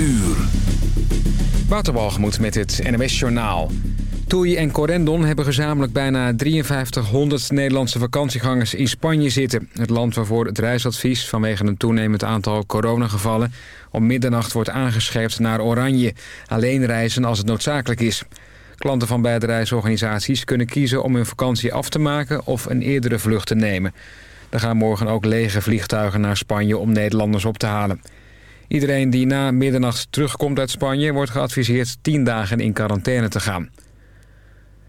uur. Waterwalgemoed met het NWS Journaal. Toei en Corendon hebben gezamenlijk bijna 5300 Nederlandse vakantiegangers in Spanje zitten. Het land waarvoor het reisadvies vanwege een toenemend aantal coronagevallen... om middernacht wordt aangescherpt naar oranje. Alleen reizen als het noodzakelijk is. Klanten van beide reisorganisaties kunnen kiezen om hun vakantie af te maken... of een eerdere vlucht te nemen. Er gaan morgen ook lege vliegtuigen naar Spanje om Nederlanders op te halen. Iedereen die na middernacht terugkomt uit Spanje... wordt geadviseerd 10 dagen in quarantaine te gaan.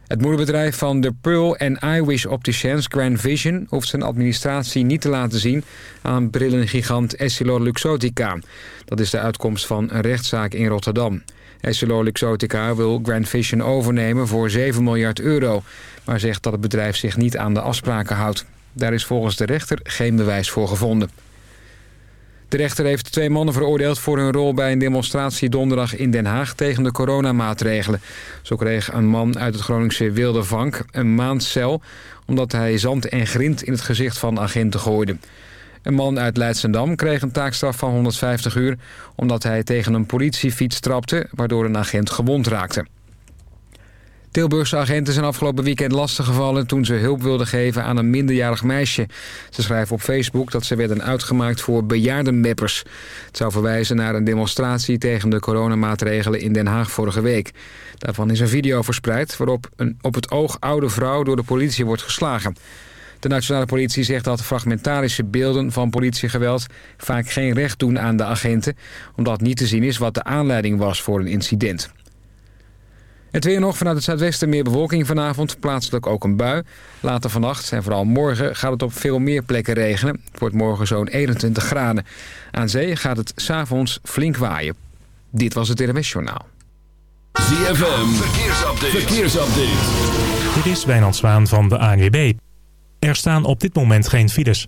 Het moederbedrijf van de Pearl en iWish Opticians Grand Vision... hoeft zijn administratie niet te laten zien aan brillengigant EssilorLuxottica. Dat is de uitkomst van een rechtszaak in Rotterdam. EssilorLuxottica wil Grand Vision overnemen voor 7 miljard euro... maar zegt dat het bedrijf zich niet aan de afspraken houdt. Daar is volgens de rechter geen bewijs voor gevonden. De rechter heeft twee mannen veroordeeld voor hun rol bij een demonstratie donderdag in Den Haag tegen de coronamaatregelen. Zo kreeg een man uit het Groningse Wilde Vank een maand cel omdat hij zand en grind in het gezicht van agenten gooide. Een man uit Leidsendam kreeg een taakstraf van 150 uur omdat hij tegen een politiefiets trapte waardoor een agent gewond raakte. Tilburgse agenten zijn afgelopen weekend lastiggevallen... toen ze hulp wilden geven aan een minderjarig meisje. Ze schrijven op Facebook dat ze werden uitgemaakt voor bejaardenmeppers. Het zou verwijzen naar een demonstratie tegen de coronamaatregelen in Den Haag vorige week. Daarvan is een video verspreid waarop een op het oog oude vrouw door de politie wordt geslagen. De nationale politie zegt dat fragmentarische beelden van politiegeweld... vaak geen recht doen aan de agenten... omdat niet te zien is wat de aanleiding was voor een incident. Het weer nog vanuit het zuidwesten meer bewolking vanavond. Plaatselijk ook een bui. Later vannacht en vooral morgen gaat het op veel meer plekken regenen. Het wordt morgen zo'n 21 graden. Aan zee gaat het s'avonds flink waaien. Dit was het NWS Journaal. ZFM, verkeersupdate. verkeersupdate. Dit is Wijnand Zwaan van de ANWB. Er staan op dit moment geen files.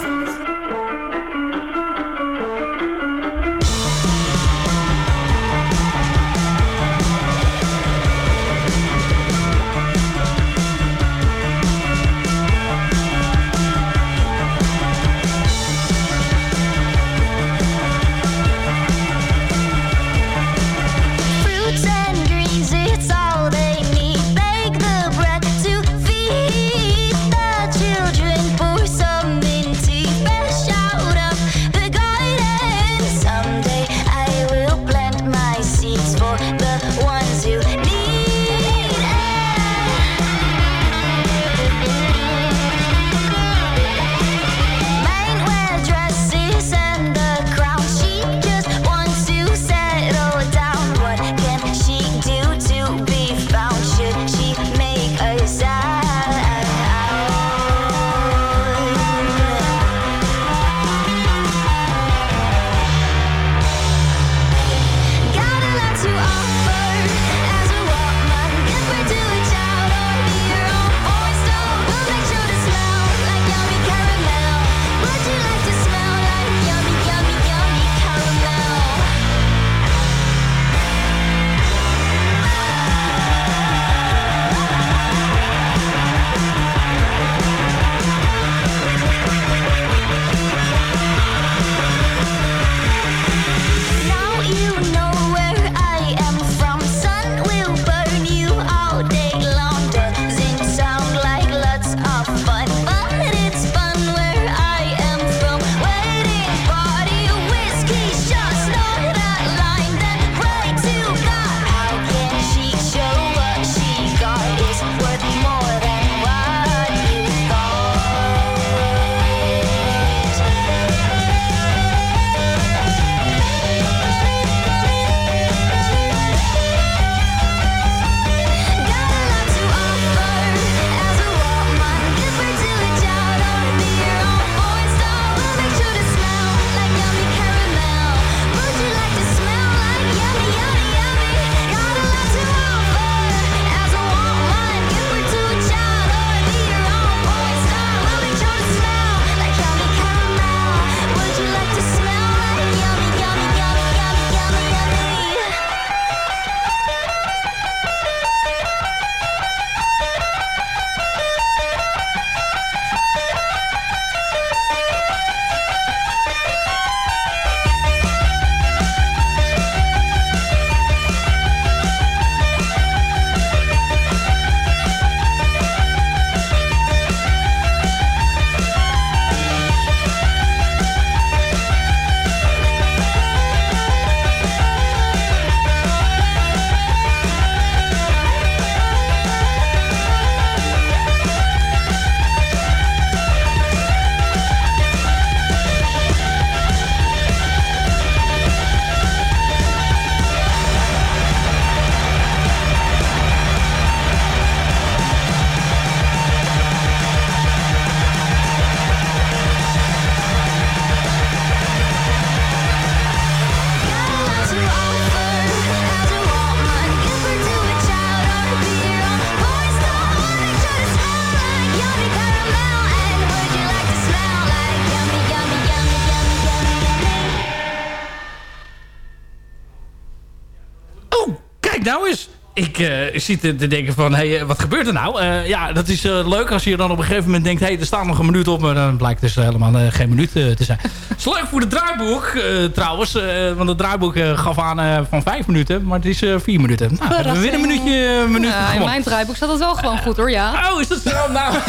Zit te denken van, hey, eh, wat gebeurt er nou? Eh, ja, dat is eh, leuk als je dan op een gegeven moment denkt... hey, er staat nog een minuut op, maar dan blijkt dus helemaal geen minuut te zijn. Het is leuk voor het draaiboek trouwens. want het draaiboek gaf aan van vijf minuten, maar het is vier minuten. Nou, hebben we weer een minuutje, minuut in mijn draaiboek staat het wel gewoon goed hoor, ja. Oh, is dat zo? Nou.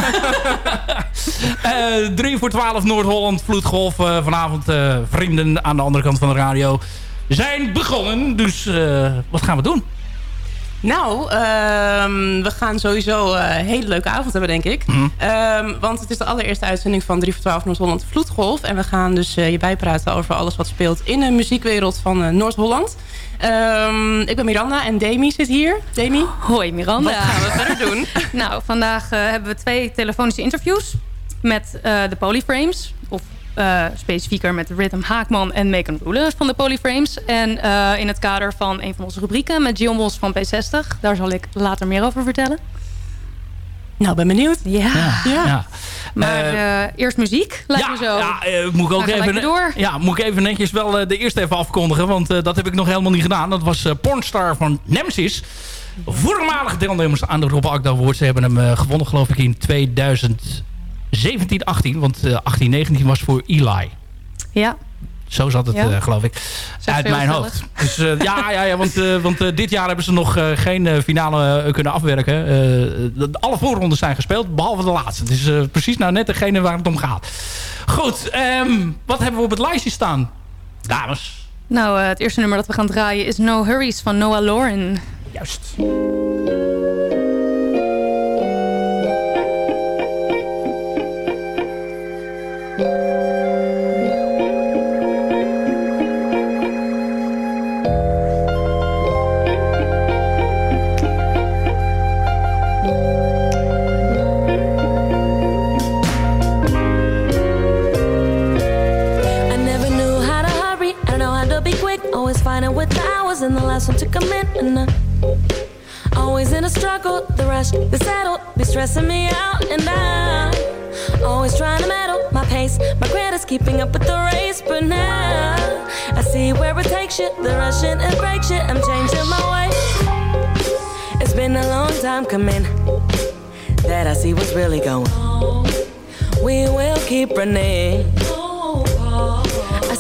Eh 3 voor 12 Noord-Holland, Vloedgolf. vanavond vrienden aan de andere kant van de radio zijn begonnen. Dus wat gaan we doen? Nou, ehm, we gaan sowieso eh, een hele leuke avond hebben, denk ik. Mhm. Ehm, want het is de allereerste uitzending van 3 voor 12 Noord-Holland Vloedgolf. En we gaan dus eh, je bijpraten over alles wat speelt in de muziekwereld van eh, Noord-Holland. Ehm, ik ben Miranda en Demi zit hier. Demi? Hoi Miranda. Wat gaan we verder doen? nou, vandaag hebben we twee telefonische interviews met eh, de Polyframes. Of eh, specifieker met Rhythm Haakman en Megan Roelen van de Polyframes. En eh, in het kader van een van onze rubrieken met Jill Mos van P60. Daar zal ik later meer over vertellen. Nou, ben benieuwd. Ja. ja. Maar Eh, eerst muziek, lijkt me zo. Ja, moet ik ook even, door. Ja, moet ik even netjes wel de eerste even afkondigen. Want eh, dat heb ik nog helemaal niet gedaan. Dat was eh, Pornstar van Nemesis. Voormalig deelnemers aan de Rob Akda Awards. Ze hebben hem eh, gewonnen geloof ik in 2017, 18. Want eh 18, 19 was voor Eli. Ja. Zo zat het, Ja. eh, geloof ik. Uit mijn hoofd. Dus eh, ja, ja, ja, want, eh, want eh, dit jaar hebben ze nog eh, geen eh, finale eh, kunnen afwerken. Eh, de- alle voorrondes zijn gespeeld, behalve de laatste. Het is eh, precies nou net degene waar het om gaat. Goed, ehm, wat hebben we op het lijstje staan? Dames. Nou, eh, het eerste nummer dat we gaan draaien is No Hurries van Noah Lauren. Juist. One to uh, always in a struggle. The rush, the settle, be stressing me out. And I always trying to meddle. My pace, my credit's keeping up with the race. But now I see where it takes you. The rushing and breaks you. I'm changing my way. It's been a long time coming that I see what's really going. We will keep running.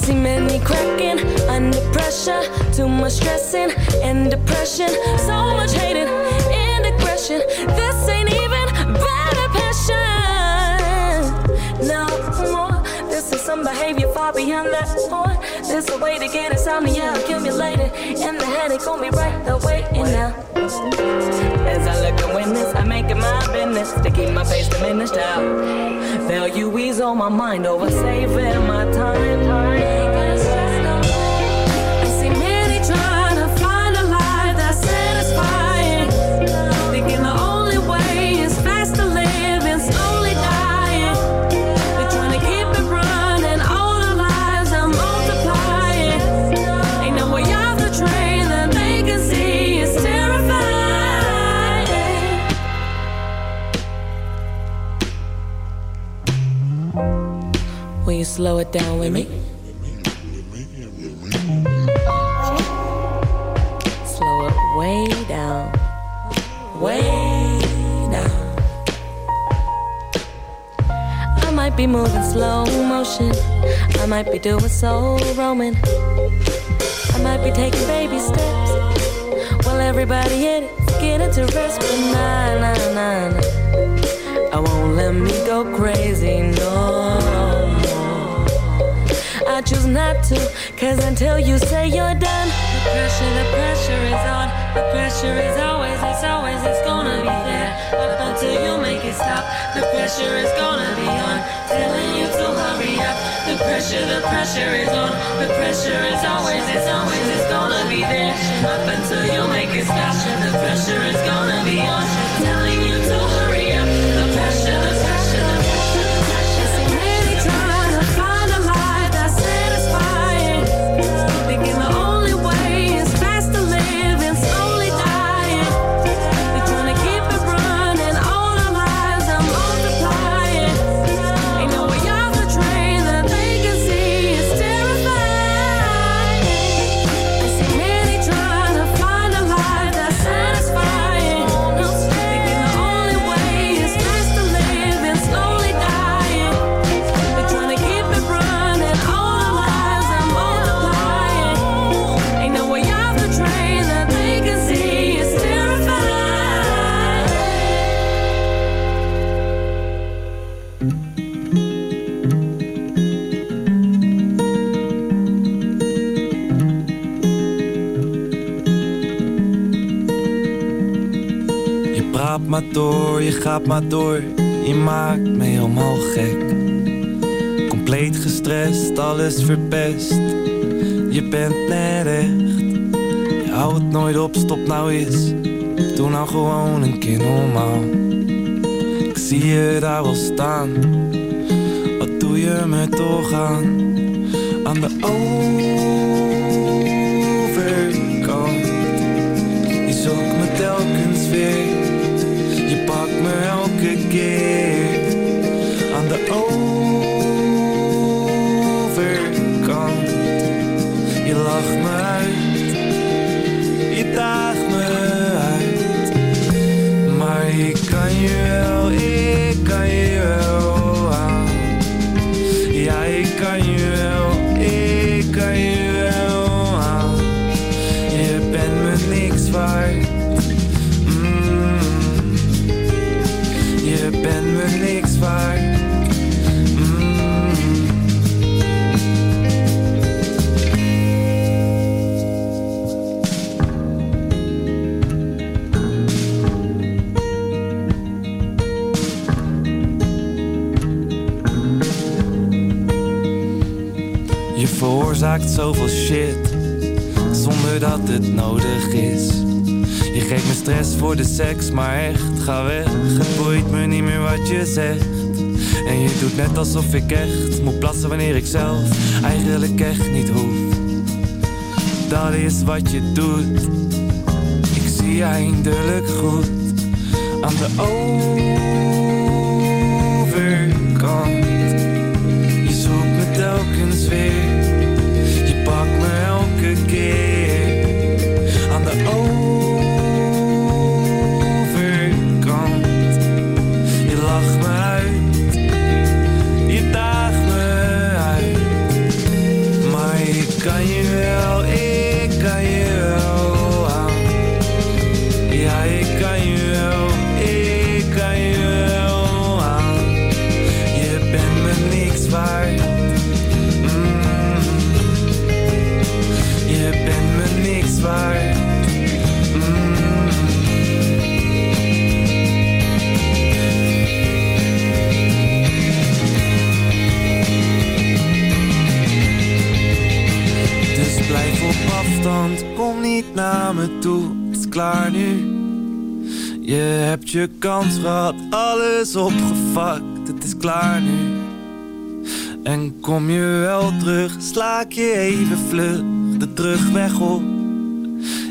See many cracking under pressure. Too much stressing and depression. So much hating and aggression. This ain't even better passion. No more. This is some behavior far beyond that point. There's a way to get insomnia accumulated. And the headache gon' be right there waiting now. As I look to win it my business to keep my face diminished out. Value ease on my mind over saving my time. Slow it down with me? Slow it way down, way down. I might be moving slow motion. I might be doing soul roaming. I might be taking baby steps. While everybody in it's getting to rest, but nah, nah, nah, nah. I won't let me go crazy, no. I choose not to, cause until you say you're done, the pressure, the pressure is on. The pressure is always, it's always, it's gonna be there. Up until you make it stop, the pressure is gonna be on. Telling you to hurry up. The pressure, the pressure is on. The pressure is always, it's always, it's gonna be there. Up until you make it stop, the pressure is gonna door, je gaat maar door. Je maakt me helemaal gek. Compleet gestrest, alles verpest. Je bent net echt. Je houdt nooit op, stop nou eens. Doe nou gewoon een keer normaal. Ik zie je daar wel staan. Wat doe je me toch aan? Aan de overkant. Je zoekt me telkens weer. Veroorzaakt zoveel shit Zonder dat het nodig is. Je geeft me stress voor de seks Maar echt, ga weg. Het boeit me niet meer wat je zegt. En je doet net alsof ik echt Moet plassen wanneer ik zelf Eigenlijk echt niet hoef. Dat is wat je doet. Ik zie je eindelijk goed. Aan de overkant. Je zoekt me telkens weer. Keer. Aan de overkant. Je lacht me uit. Je daagt me uit. Maar ik kan je wel, ik kan je wel niet naar me toe. Het is klaar nu. Je hebt je kans gehad, alles opgevakt. Het is klaar nu. En kom je wel terug, slaak je even vlug de terugweg op.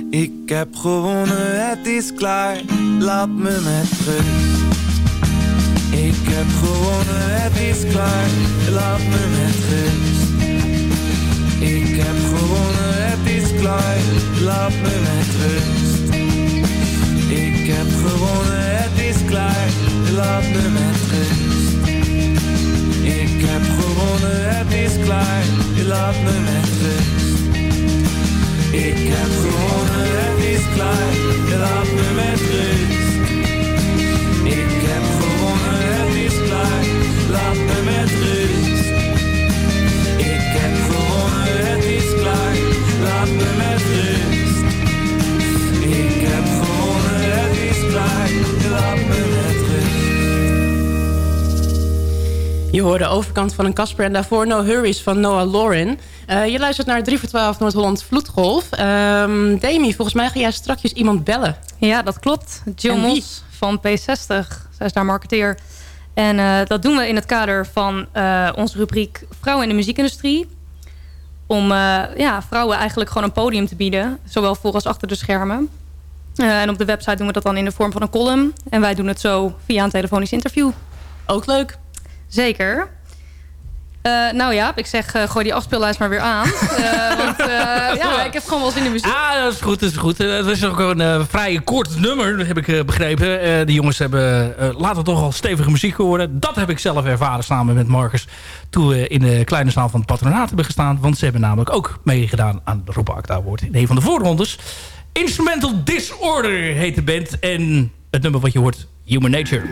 Ik heb gewonnen, het is klaar, laat me met rust. Ik heb gewonnen, het is klaar, laat me met rust. Ik heb laat me met rust. Ik heb gewonnen, het is klaar, laat me met rust. Ik heb gewonnen, het is klaar, laat me met rust. Ik heb gewonnen, het is klaar, laat me met rust. Ik heb gewonnen, het is klaar, laat me met rust. Ik heb gewonnen, het is klaar, laat me met rust. Ik heb gewonnen, het is klaar, laat me met rust. Je hoorde de overkant van een Casper en daarvoor No Hurries van Noah Lauren. Eh, je luistert naar 3 voor 12 Noord-Holland Vloedgolf. Ehm Demi, volgens mij ga jij strakjes iemand bellen. Ja, dat klopt. Jill? Mos van P60. Zij is daar marketeer. En eh, dat doen we in het kader van eh, onze rubriek Vrouwen in de muziekindustrie. Om eh, ja, vrouwen eigenlijk gewoon een podium te bieden. Zowel voor als achter de schermen. Eh, en op de website doen we dat dan in de vorm van een column. En wij doen het zo via een telefonisch interview. Ook leuk. Zeker. Eh, nou ja, ik zeg, eh, gooi die afspeellijst maar weer aan. Eh, want ja, ik heb gewoon wel zin in de muziek. Ah, dat is goed, dat is goed. Het is ook een vrij kort nummer, heb ik begrepen. De jongens hebben laten toch al stevige muziek horen. Dat heb ik zelf ervaren samen met Marcus... toen we in de kleine zaal van het patronaat hebben gestaan. Want ze hebben namelijk ook meegedaan aan de Rob Acta Award... in een van de voorrondes. Instrumental Disorder heet de band. En het nummer wat je hoort, Human Nature.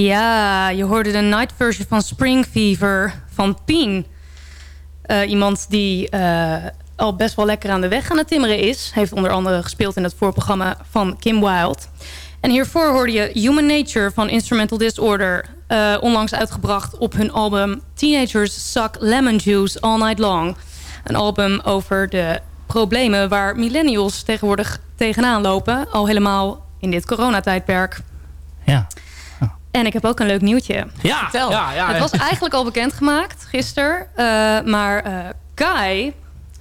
Ja, je hoorde de night version van Spring Fever van Pien. Eh, iemand die eh, al best wel lekker aan de weg aan het timmeren is. Heeft onder andere gespeeld in het voorprogramma van Kim Wilde. En hiervoor hoorde je Human Nature van Instrumental Disorder. eh, onlangs uitgebracht op hun album Teenagers Suck Lemon Juice All Night Long. Een album over de problemen waar millennials tegenwoordig tegenaan lopen. Al helemaal in dit coronatijdperk. Ja. En ik heb ook een leuk nieuwtje. Ja, ja, ja. Het was eigenlijk al bekendgemaakt gisteren. eh, maar eh Kai,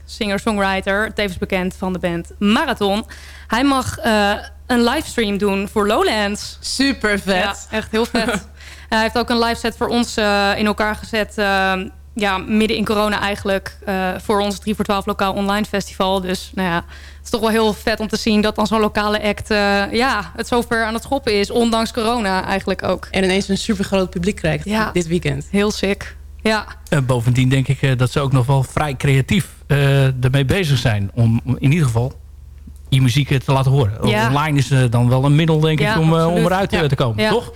singer-songwriter, tevens bekend van de band Marathon... hij mag eh, een livestream doen voor Lowlands. Super vet. Ja, echt heel vet. hij heeft ook een live set voor ons in elkaar gezet... eh, ja, midden in corona eigenlijk... voor ons 3 voor 12 lokaal online festival. Dus nou ja, is toch wel heel vet om te zien... dat dan zo'n lokale act eh, ja, het zover aan het schoppen is. Ondanks corona eigenlijk ook. En ineens een super groot publiek krijgt Ja. dit weekend. Heel sick. Ja. Eh, bovendien denk ik eh, dat ze ook nog wel vrij creatief eh, ermee bezig zijn. Om in ieder geval je muziek te laten horen. Ja. Online is dan wel een middel denk Ja, ik om, om eruit Ja. te komen. Ja. Toch?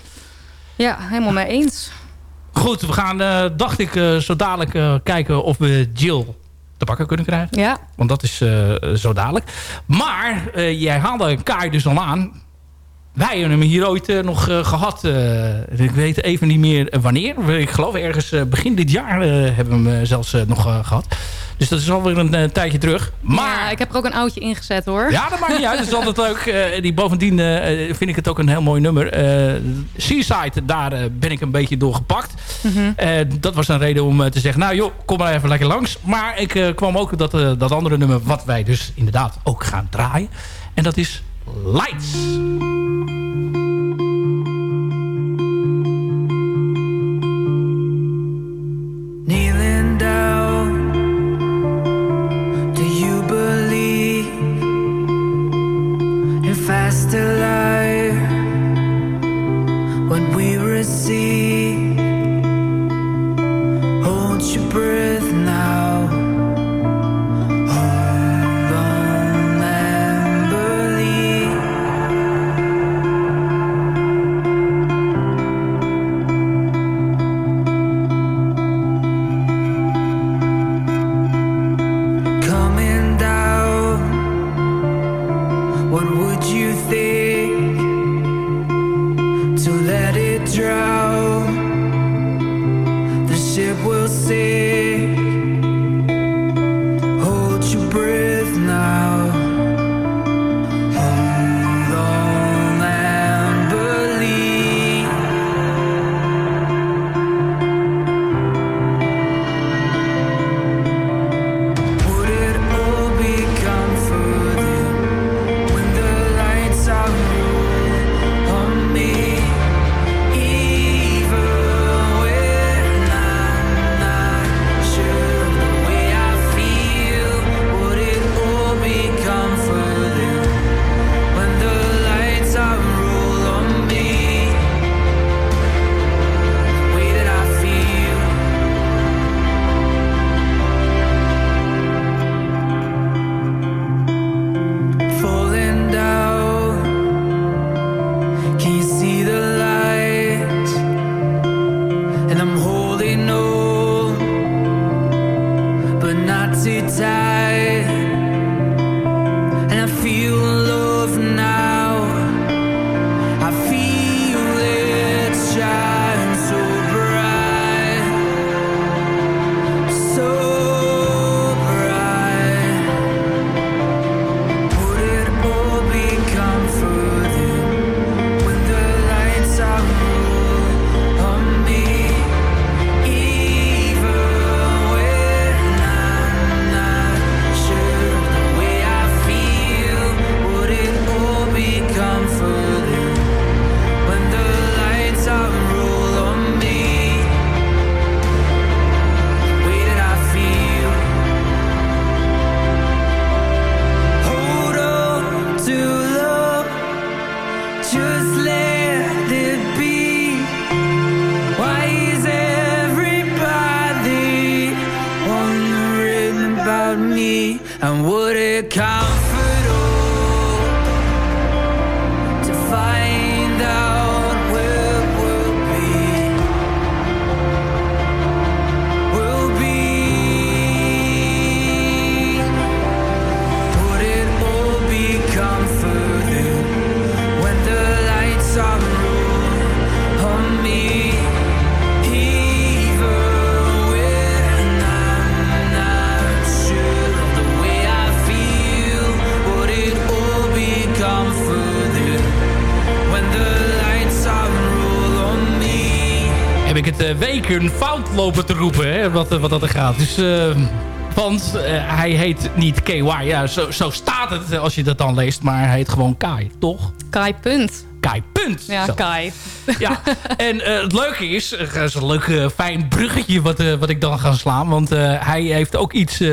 Ja, helemaal mee eens. Goed, we gaan eh, dacht ik eh, zo dadelijk eh, kijken of we Jill te pakken kunnen krijgen. Ja. Want dat is eh, zo dadelijk. Maar eh, jij haalde Kai dus al aan. Wij hebben hem hier ooit eh, nog eh, gehad. eh, ik weet even niet meer wanneer. Ik geloof ergens begin dit jaar hebben we hem zelfs nog eh, gehad. Dus dat is alweer een eh, tijdje terug. Maar Ja, ik heb er ook een oudje ingezet hoor. ja, dat maakt niet uit. Dat is altijd leuk. Eh, die bovendien eh, vind ik het ook een heel mooi nummer. Seaside, daar ben ik een beetje door gepakt. Mhm. Dat was een reden om te zeggen... nou joh, kom maar even lekker langs. Maar ik kwam ook dat, dat andere nummer... wat wij dus inderdaad ook gaan draaien. En dat is Lights. Weken fout lopen te roepen, hè, wat, wat dat er gaat. Dus, eh, want eh, hij heet niet KY. Ja, zo, zo staat het als je dat dan leest. Maar hij heet gewoon Kai, toch? Kai Punt. Kai Punt. Ja. Kai. Ja, en eh, het leuke is, eh, dat is een leuk eh, fijn bruggetje wat, eh, wat ik dan ga slaan. Want eh, hij heeft ook iets eh,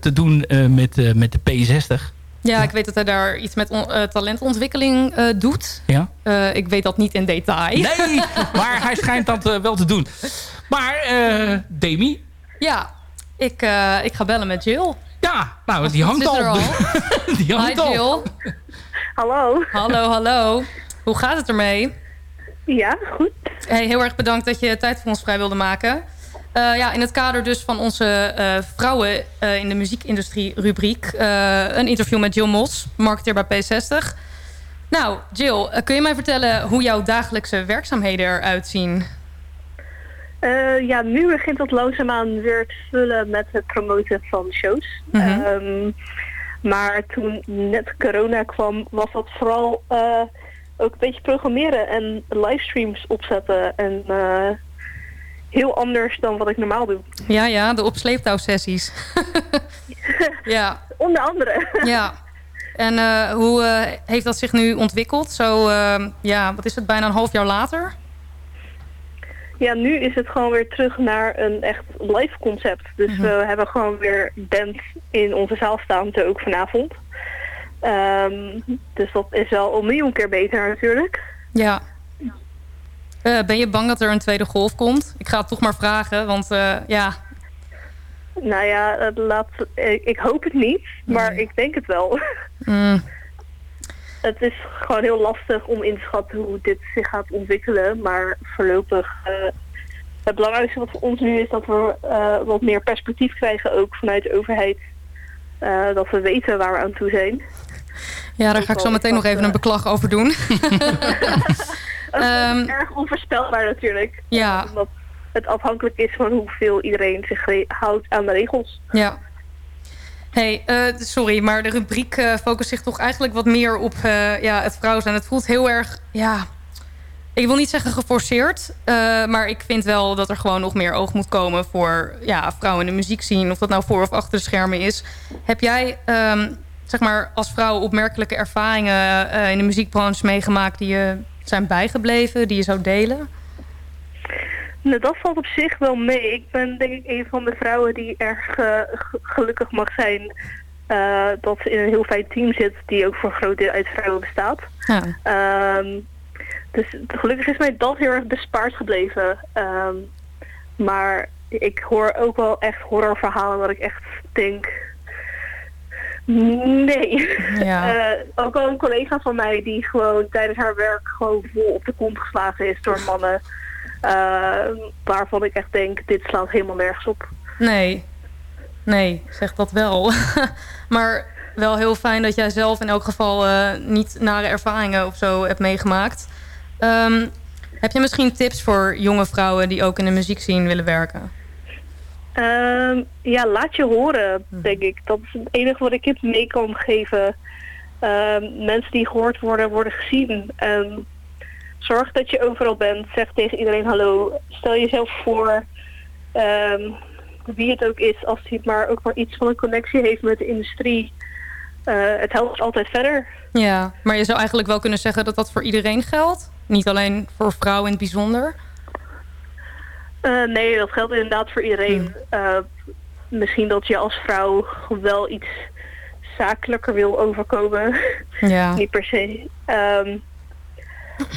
te doen eh, met, eh, met de P60. Ja, ik weet dat hij daar iets met on- eh, talentontwikkeling eh, doet. Ja? Eh, ik weet dat niet in detail. Nee, maar hij schijnt dat eh, wel te doen. Maar, eh Demi? Ja, ik, eh, ik ga bellen met Jill. Ja, nou, die hangt er al. Die hangt Hi al. Jill. Hallo. Hallo, hallo. Hoe gaat het ermee? Ja, goed. Hey, heel erg bedankt dat je tijd voor ons vrij wilde maken. Eh, ja, in het kader dus van onze eh, vrouwen eh, in de muziekindustrie rubriek... eh, een interview met Jill Mos, marketeer bij P60. Nou, Jill, kun je mij vertellen hoe jouw dagelijkse werkzaamheden eruit zien? Eh, ja, nu begint het langzaamaan weer te vullen met het promoten van shows. Mhm. Ehm, maar toen net corona kwam, was dat vooral eh, ook een beetje programmeren en livestreams opzetten. En eh, heel anders dan wat ik normaal doe. Ja, ja, de opsleeptouwsessies. ja. Onder andere. Ja. En hoe heeft dat zich nu ontwikkeld? Zo, ja, wat is het, bijna een half jaar later? Ja, nu is het gewoon weer terug naar een echt live concept. Dus Mhm. we hebben gewoon weer band in onze zaal staan, ook vanavond. Ehm, dus dat is wel een miljoen keer beter natuurlijk. Ja. Eh, ben je bang dat er een tweede golf komt? Ik ga het toch maar vragen, want eh, ja... Nou ja, laat, ik, hoop het niet, maar ik denk het wel. mm, Het is gewoon heel lastig om in te schatten hoe dit zich gaat ontwikkelen. Maar voorlopig, eh, het belangrijkste wat voor ons nu is dat we eh, wat meer perspectief krijgen ook vanuit de overheid. Eh, dat we weten waar we aan toe zijn. ja, daar ga ik zo meteen nog even een beklag over doen. Ehm, Erg onvoorspelbaar natuurlijk. Ja. Omdat het afhankelijk is van hoeveel iedereen zich houdt aan de regels. Ja. Hey, eh, sorry, maar de rubriek eh, focust zich toch eigenlijk wat meer op eh, ja, het vrouw zijn. Het voelt heel erg, ja, ik wil niet zeggen geforceerd, maar ik vind wel dat er gewoon nog meer oog moet komen voor ja, vrouwen in de muziek zien. Of dat nou voor of achter de schermen is. Heb jij, ehm, zeg maar, als vrouw opmerkelijke ervaringen in de muziekbranche meegemaakt die je zijn bijgebleven, die je zou delen? Nou, dat valt op zich wel mee. Ik ben denk ik een van de vrouwen die erg eh, gelukkig mag zijn eh, dat ze in een heel fijn team zit die ook voor een groot deel uit vrouwen bestaat. Ja. Ehm, dus gelukkig is mij dat heel erg bespaard gebleven. Ehm, maar ik hoor ook wel echt horrorverhalen waar ik echt denk... Nee. Ja. Eh, ook al een collega van mij die gewoon tijdens haar werk gewoon vol op de kont geslagen is door mannen. Eh, waarvan ik echt denk, dit slaat helemaal nergens op. Nee. Nee, zeg dat wel. maar wel heel fijn dat jij zelf in elk geval eh, niet nare ervaringen of zo hebt meegemaakt. Ehm, heb je misschien tips voor jonge vrouwen die ook in de muziek zien willen werken? Ehm, ja, laat je horen, denk ik. Dat is het enige wat ik je mee kan geven. Ehm, mensen die gehoord worden, worden gezien. En zorg dat je overal bent. Zeg tegen iedereen hallo. Stel jezelf voor. ehm, wie het ook is, als hij maar ook maar iets van een connectie heeft met de industrie. Eh, het helpt altijd verder. Ja, maar je zou eigenlijk wel kunnen zeggen dat dat voor iedereen geldt? Niet alleen voor vrouwen in het bijzonder? Eh, nee, dat geldt inderdaad voor iedereen. Eh, misschien dat je als vrouw wel iets zakelijker wil overkomen. Ja. Niet per se. Ehm,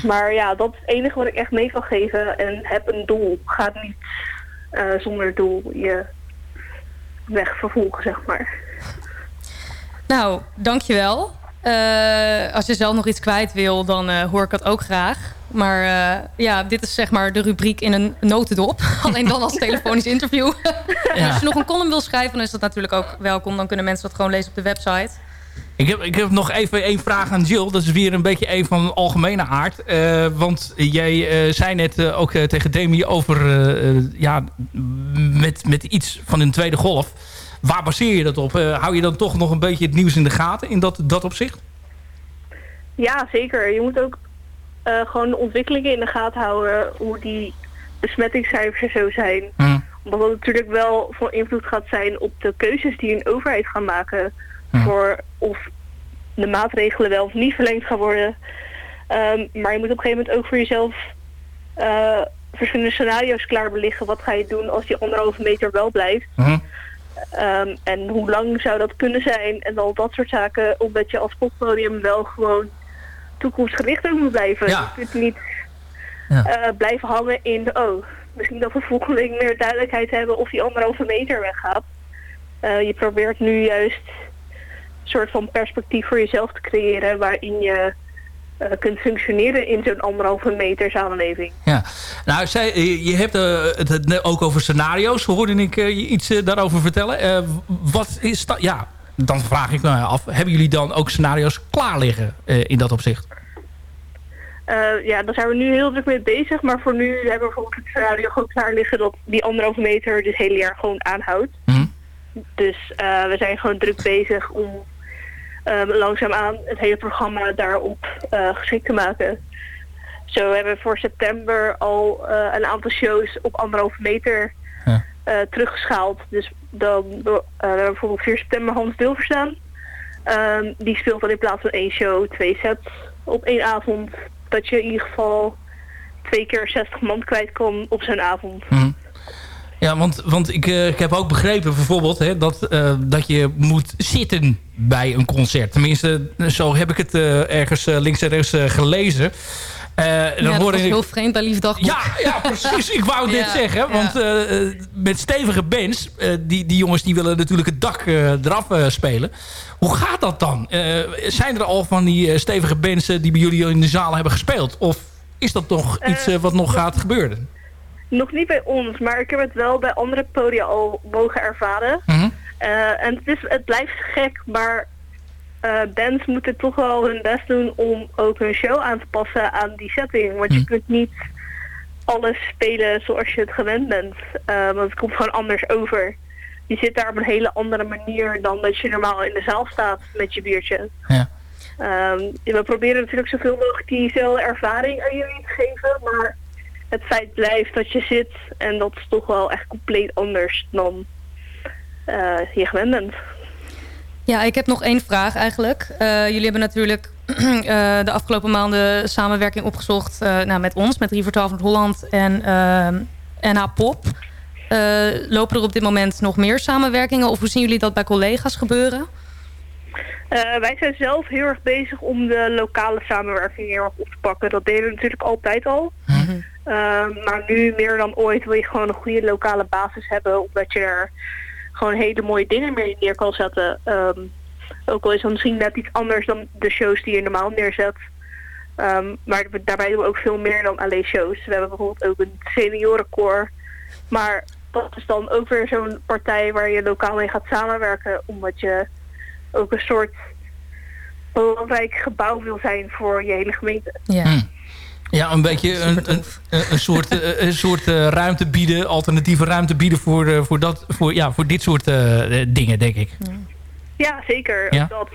maar ja, dat is het enige wat ik echt mee kan geven. En heb een doel. Ga niet eh, zonder doel je weg vervolgen, zeg maar. Nou, dankjewel. Eh als je zelf nog iets kwijt wil, dan eh, hoor ik dat ook graag. Maar eh, ja, dit is zeg maar de rubriek in een notendop. Alleen dan als telefonisch interview. En als je nog een column wil schrijven, dan is dat natuurlijk ook welkom. Dan kunnen mensen dat gewoon lezen op de website. Ik heb, ik heb nog even één vraag aan Jill. Dat is weer een beetje een van algemene aard. Eh, want jij eh, zei net eh, ook tegen Demi over... ja, met, met iets van een tweede golf. Waar baseer je dat op? Hou je dan toch nog een beetje het nieuws in de gaten in dat, dat opzicht? Ja, zeker. Je moet ook gewoon de ontwikkelingen in de gaten houden. Hoe die besmettingscijfers zo zijn. Omdat dat natuurlijk wel van invloed gaat zijn op de keuzes die een overheid gaat maken. Voor of de maatregelen wel of niet verlengd gaan worden. Ehm, maar je moet op een gegeven moment ook voor jezelf eh, verschillende scenario's klaar beliggen. Wat ga je doen als die anderhalve meter wel blijft? Ehm, en hoe lang zou dat kunnen zijn? En al dat soort zaken, omdat je als poppodium wel gewoon toekomstgericht ook moet blijven. Ja. Je kunt niet eh, blijven hangen in, oh, misschien dat we volgende week meer duidelijkheid hebben of die anderhalve meter weggaat. Eh, je probeert nu juist soort van perspectief voor jezelf te creëren waarin je eh, kunt functioneren in zo'n anderhalve meter samenleving. Ja, nou, zij, je hebt eh, het, ook over scenario's. Hoorde ik eh, je iets daarover vertellen? Wat is dat? Ja, dan vraag ik me af. Hebben jullie dan ook scenario's klaar liggen in dat opzicht? Ja, daar zijn we nu heel druk mee bezig. Maar voor nu hebben we bijvoorbeeld het scenario gewoon klaar liggen dat die anderhalve meter dit hele jaar gewoon aanhoudt. Dus eh, we zijn gewoon druk bezig om eh, langzaamaan het hele programma daarop eh, geschikt te maken. Zo hebben we voor september al eh, een aantal shows op anderhalve meter eh, teruggeschaald. Dus dan we hebben bijvoorbeeld 4 september Hans Dilverstaan. Ehm die speelt dan in plaats van één show twee sets op één avond. Dat je in ieder geval twee keer 60 man kwijt kan op zo'n avond. Ja, want, want ik, eh, ik heb ook begrepen bijvoorbeeld hè, dat, eh, dat je moet zitten bij een concert. Tenminste, zo heb ik het eh, ergens links en rechts eh, gelezen. Eh, Ja, dan dat hoorde was ik, heel vreemd bij Liefdagboek. Ja, ja, precies. Ik wou dit Ja, zeggen. Want met stevige bands, eh, die, die jongens die willen natuurlijk het dak eh, eraf spelen. Hoe gaat dat dan? Eh, zijn er al van die eh, stevige bands die bij jullie in de zaal hebben gespeeld? Of is dat toch iets wat nog gaat gebeuren? Nog niet bij ons, maar ik heb het wel bij andere podia al mogen ervaren. Eh, en het, is, het blijft gek, maar eh, bands moeten toch wel hun best doen om ook hun show aan te passen aan die setting. Want je kunt niet alles spelen zoals je het gewend bent. Eh, want het komt gewoon anders over. Je zit daar op een hele andere manier dan dat je normaal in de zaal staat met je biertje. Ja. Ehm, we proberen natuurlijk zoveel mogelijk diezelfde ervaring aan jullie te geven, maar het feit blijft dat je zit en dat is toch wel echt compleet anders dan eh, je gewend bent. Ja, ik heb nog één vraag eigenlijk. Eh, jullie hebben natuurlijk eh, de afgelopen maanden samenwerking opgezocht nou, met ons, met 3 voor 12 Holland en NH Pop. Lopen er op dit moment nog meer samenwerkingen of hoe zien jullie dat bij collega's gebeuren? Wij zijn zelf heel erg bezig om de lokale samenwerking heel erg op te pakken. Dat deden we natuurlijk altijd al. Ehm, maar nu meer dan ooit wil je gewoon een goede lokale basis hebben. Omdat je er gewoon hele mooie dingen mee neer kan zetten. Ehm, ook al is dat misschien net iets anders dan de shows die je normaal neerzet. Ehm, maar we- daarbij doen we ook veel meer dan alleen shows. We hebben bijvoorbeeld ook een seniorenkoor. Maar dat is dan ook weer zo'n partij waar je lokaal mee gaat samenwerken. Omdat je ook een soort belangrijk gebouw wil zijn voor je hele gemeente. Ja. Ja, een beetje een, een, een, soort, eh, een soort eh, ruimte bieden, alternatieve ruimte bieden voor, eh, voor, dat, voor, ja, voor dit soort dingen, denk ik. Ja, zeker. Ja. Dat,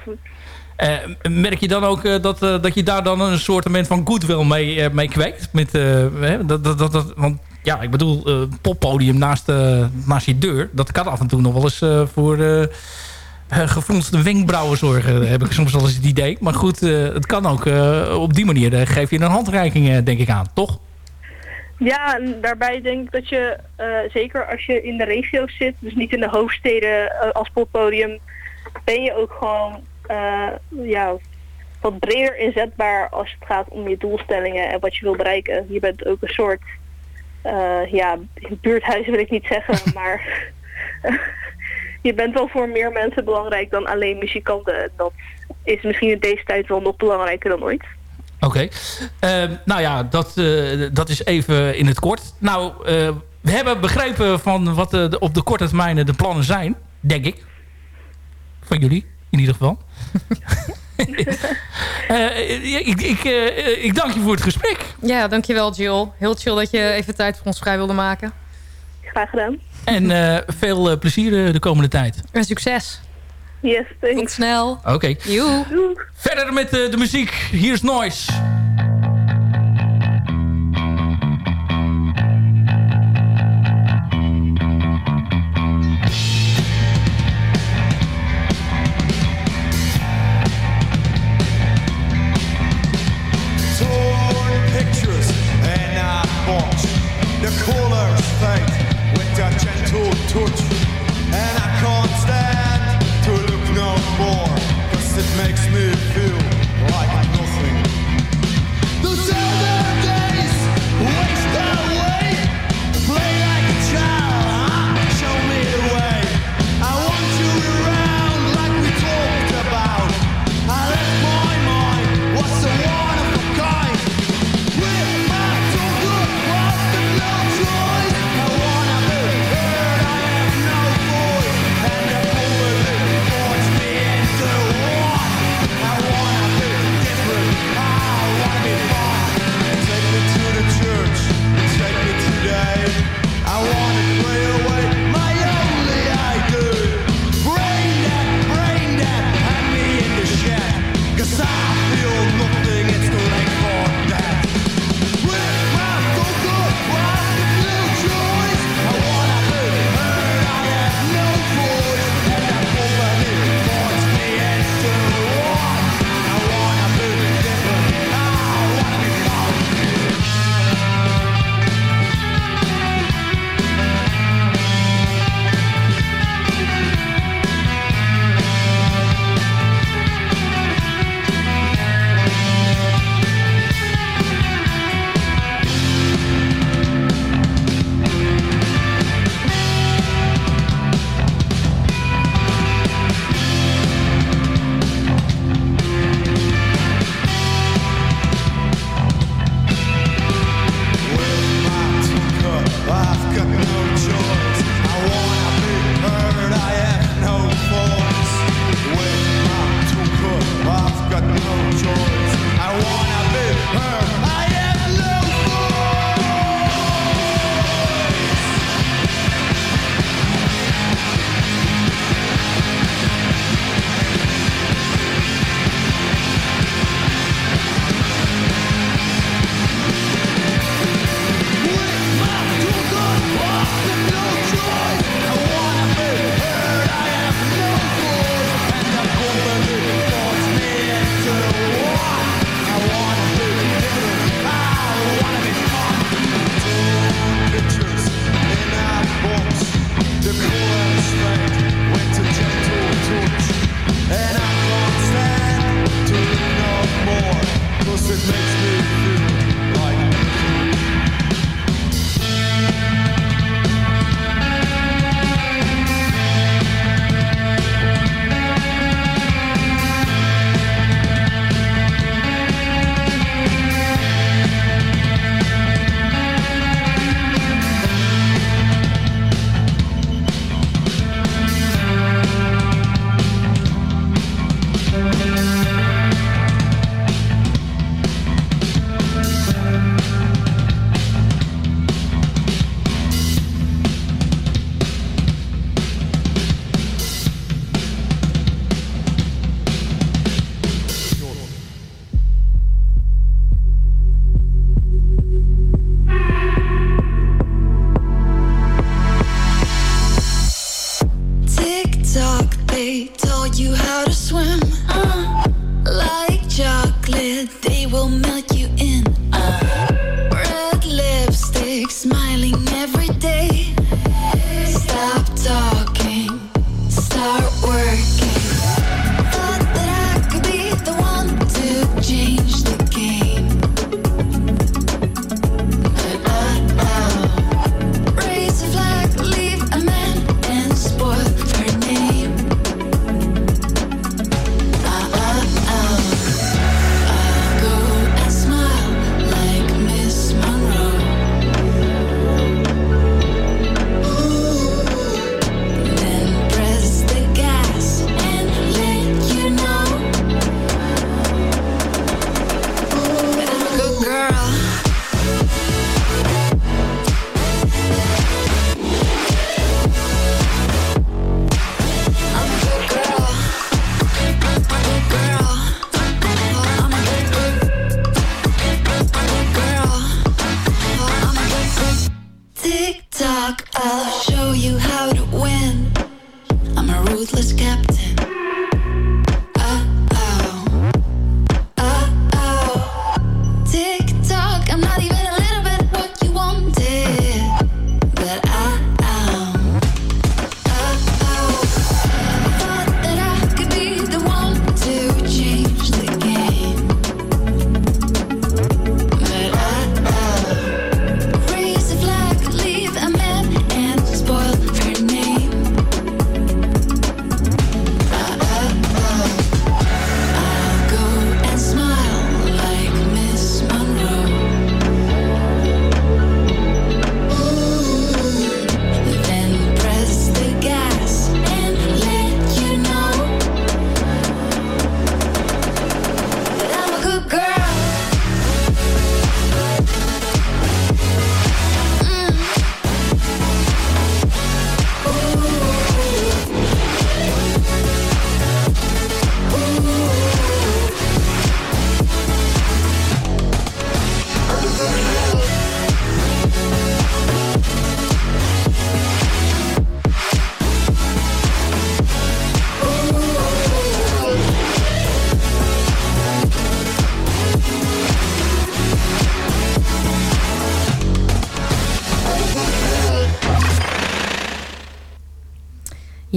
merk je dan ook dat, dat je daar dan een soort van goodwill mee, mee kweekt? Met, hè, dat, dat, dat, dat, want ja, ik bedoel, poppodium naast, naast je deur... dat kan af en toe nog wel eens voor gefronste wenkbrauwen zorgen. heb ik soms wel eens het idee. Maar goed, eh, het kan ook eh, op die manier. eh, geef je een handreiking, eh, denk ik, aan, toch? Ja, en daarbij denk ik dat je, eh, zeker als je in de regio's zit, dus niet in de hoofdsteden eh, als poppodium, ben je ook gewoon eh, ja, wat breder inzetbaar als het gaat om je doelstellingen en wat je wil bereiken. Je bent ook een soort, eh, ja, buurthuis wil ik niet zeggen, maar je bent wel voor meer mensen belangrijk dan alleen muzikanten. Dat is misschien in deze tijd wel nog belangrijker dan ooit. Oké. Eh, nou ja, dat, eh, dat is even in het kort. Nou, eh, we hebben begrepen van wat eh, de- op de korte termijn de plannen zijn. Denk ik. Van jullie, in ieder geval. Eh, ik, ik, ik dank je voor het gesprek. Ja, dankjewel Jill. Heel chill dat je even tijd voor ons vrij wilde maken. Graag gedaan. En eh, veel eh, plezier eh, de komende tijd. En succes. Yes, thanks. Tot snel. Oké. Joe. Verder met de muziek. Hier is Noise.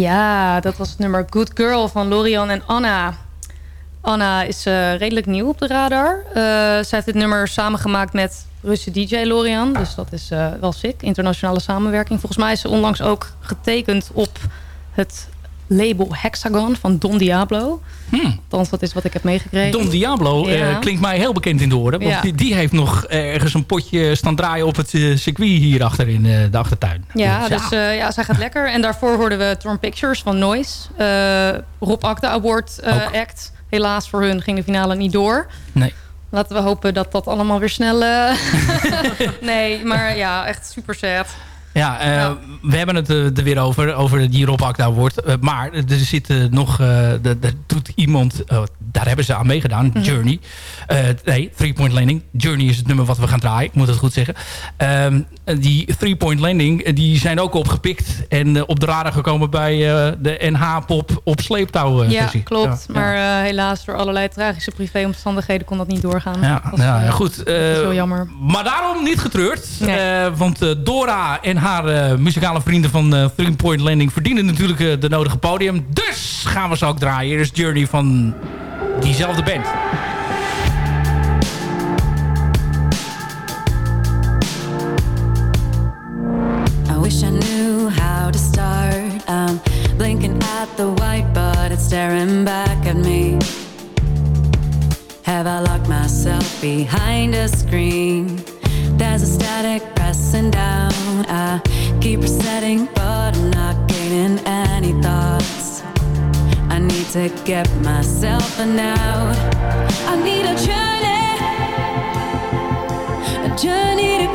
Ja, dat was het nummer Good Girl van Lorian en Anna. Anna is eh, redelijk nieuw op de radar. Eh, zij heeft dit nummer samengemaakt met Russische DJ Lorian. Dus dat is eh, wel sick. Internationale samenwerking. Volgens mij is ze onlangs ook getekend op het label Hexagon van Don Diablo. Althans, dat is wat ik heb meegekregen. Don Diablo eh, Ja. klinkt mij heel bekend in de oren. Want Ja. die, die heeft nog ergens een potje staan draaien op het eh, circuit hier achter in eh, de achtertuin. Ja, dus eh, ja, zij gaat lekker. En daarvoor hoorden we Torn Pictures van Noise. Rob Akda Award act. Helaas voor hun ging de finale niet door. Nee. Laten we hopen dat dat allemaal weer snel... nee, maar ja, echt super sad. Ja, eh, we hebben het eh, er weer over, over die Rob Akda wordt. Eh, maar er zit nog, er doet iemand, eh, daar hebben ze aan meegedaan, Mhm. Journey. Nee, Three Point Landing. Journey is het nummer wat we gaan draaien, ik moet het goed zeggen. Ehm, die Three Point Landing, die zijn ook opgepikt en op de radar gekomen bij de NH-pop op sleeptouw ja, klopt. Ja, Maar helaas door allerlei tragische privéomstandigheden kon dat niet doorgaan. Ja, ja, ja, goed. dat is heel jammer. Maar daarom niet getreurd. Want Dora en haar eh, muzikale vrienden van eh Three Point Landing verdienen natuurlijk eh, de nodige podium. Dus gaan we ze ook draaien. Hier is Journey van diezelfde band. I wish I knew how to start. I'm blinking at the white, but it's staring back at me. Have I locked myself behind a screen? There's a static pressing down. I keep resetting, but I'm not gaining any thoughts. I need to get myself an out. I need a journey, a journey to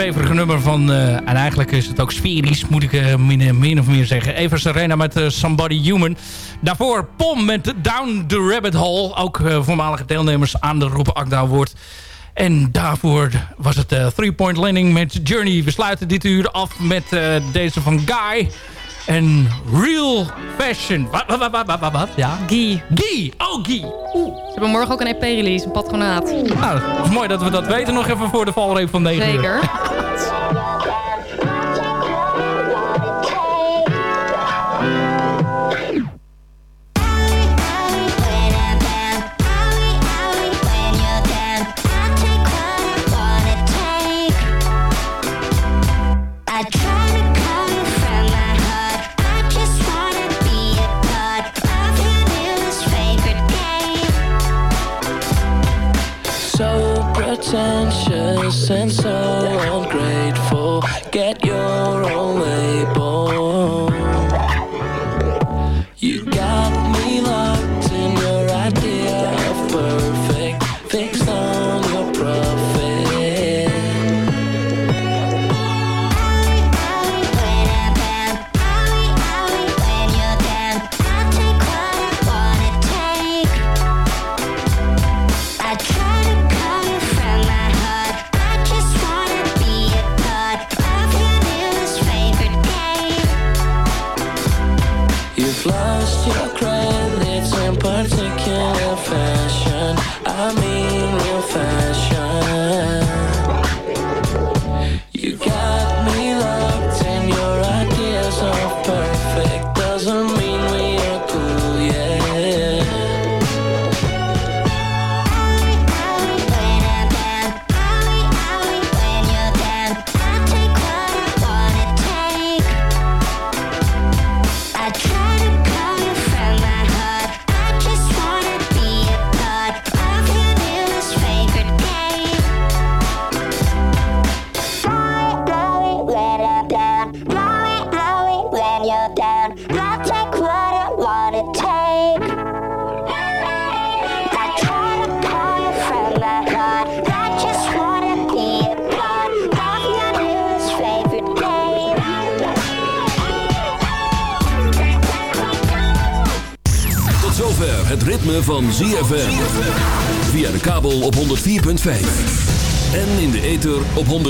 zweverige nummer van... eh, en eigenlijk is het ook sferisch, moet ik eh, min, min of meer zeggen. Eva Serena met eh, Somebody Human. Daarvoor Pom met Down the Rabbit Hole. Ook eh, voormalige deelnemers aan de Roep Akda wordt. En daarvoor was het eh, Three Point Landing met Journey. We sluiten dit uur af met eh, deze van Guy. En Real Fashion. Wat, wat, wat, wat, wat, wat? Ja? Guy. Guy. Oh, Guy. Ze hebben morgen ook een EP-release, een patronaat. Nou, het is mooi dat we dat weten nog even voor de valreep van 9 uur. Zeker. so ungrateful. Get your